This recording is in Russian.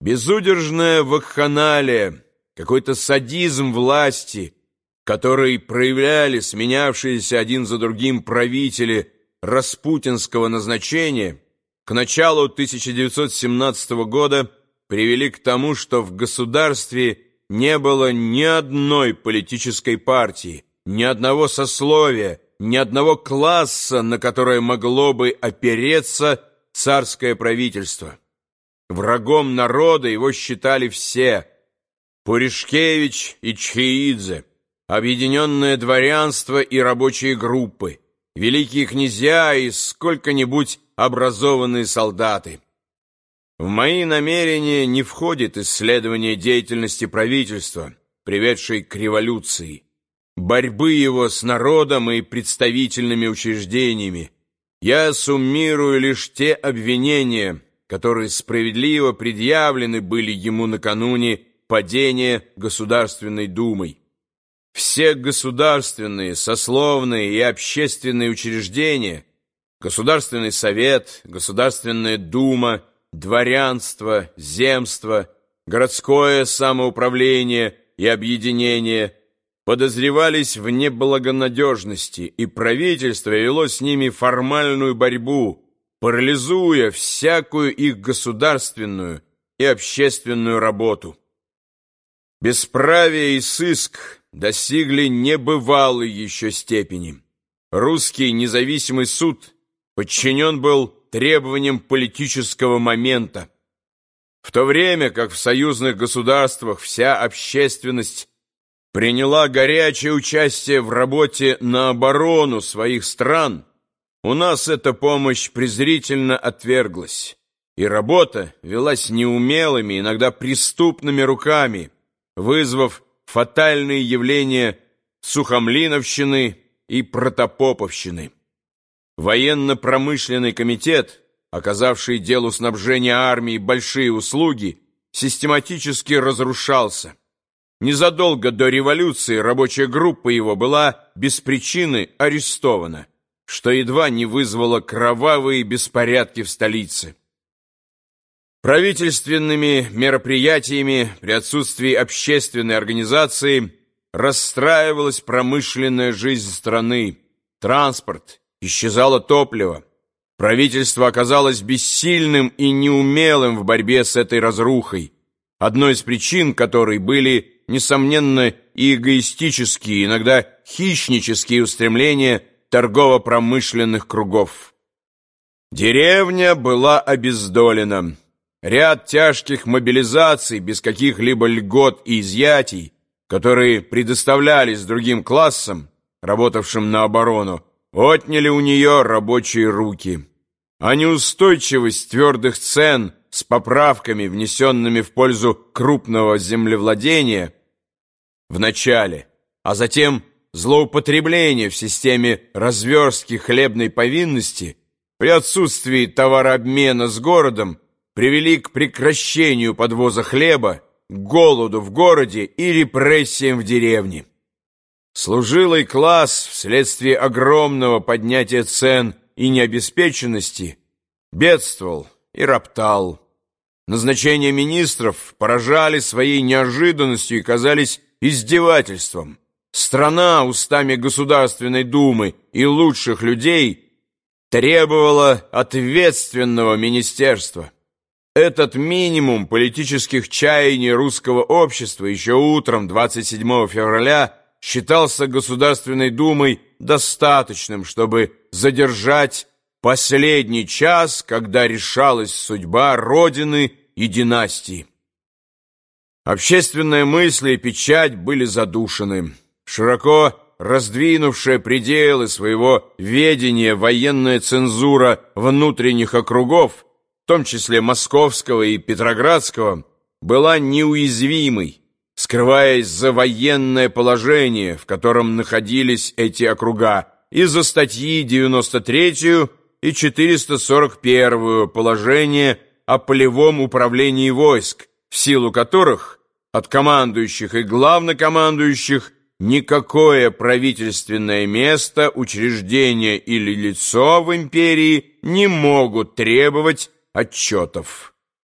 Безудержная вакханалия, какой-то садизм власти, который проявляли сменявшиеся один за другим правители распутинского назначения, к началу 1917 года привели к тому, что в государстве не было ни одной политической партии, ни одного сословия, ни одного класса, на которое могло бы опереться царское правительство. Врагом народа его считали все – Пуришкевич и Чхеидзе, объединенное дворянство и рабочие группы, великие князья и сколько-нибудь образованные солдаты. В мои намерения не входит исследование деятельности правительства, приведшей к революции, борьбы его с народом и представительными учреждениями. Я суммирую лишь те обвинения, которые справедливо предъявлены были ему накануне падения Государственной Думой. Все государственные, сословные и общественные учреждения, Государственный Совет, Государственная Дума, дворянство, земство, городское самоуправление и объединение подозревались в неблагонадежности, и правительство вело с ними формальную борьбу, парализуя всякую их государственную и общественную работу. Бесправие и сыск достигли небывалой еще степени. Русский независимый суд подчинен был требованиям политического момента. В то время как в союзных государствах вся общественность приняла горячее участие в работе на оборону своих стран, у нас эта помощь презрительно отверглась, и работа велась неумелыми, иногда преступными руками, вызвав фатальные явления сухомлиновщины и протопоповщины. Военно-промышленный комитет, оказавший делу снабжения армии большие услуги, систематически разрушался. Незадолго до революции рабочая группа его была без причины арестована, что едва не вызвало кровавые беспорядки в столице. Правительственными мероприятиями при отсутствии общественной организации расстраивалась промышленная жизнь страны, транспорт, исчезало топливо. Правительство оказалось бессильным и неумелым в борьбе с этой разрухой, одной из причин которой были, несомненно, и эгоистические, иногда хищнические устремления торгово-промышленных кругов. Деревня была обездолена. Ряд тяжких мобилизаций без каких-либо льгот и изъятий, которые предоставлялись другим классам, работавшим на оборону, отняли у нее рабочие руки. А неустойчивость твердых цен с поправками, внесенными в пользу крупного землевладения в начале, а затем злоупотребление в системе разверстки хлебной повинности при отсутствии товарообмена с городом привели к прекращению подвоза хлеба, голоду в городе и репрессиям в деревне. Служилый класс вследствие огромного поднятия цен и необеспеченности бедствовал и роптал. Назначения министров поражали своей неожиданностью и казались издевательством. Страна устами Государственной Думы и лучших людей требовала ответственного министерства. Этот минимум политических чаяний русского общества еще утром 27 февраля считался Государственной Думой достаточным, чтобы задержать последний час, когда решалась судьба Родины и династии. Общественная мысль и печать были задушены. Широко раздвинувшая пределы своего ведения военная цензура внутренних округов, в том числе Московского и Петроградского, была неуязвимой скрываясь за военное положение, в котором находились эти округа, и за статьи 93 и 441 положение о полевом управлении войск, в силу которых от командующих и главнокомандующих никакое правительственное место, учреждение или лицо в империи не могут требовать отчетов.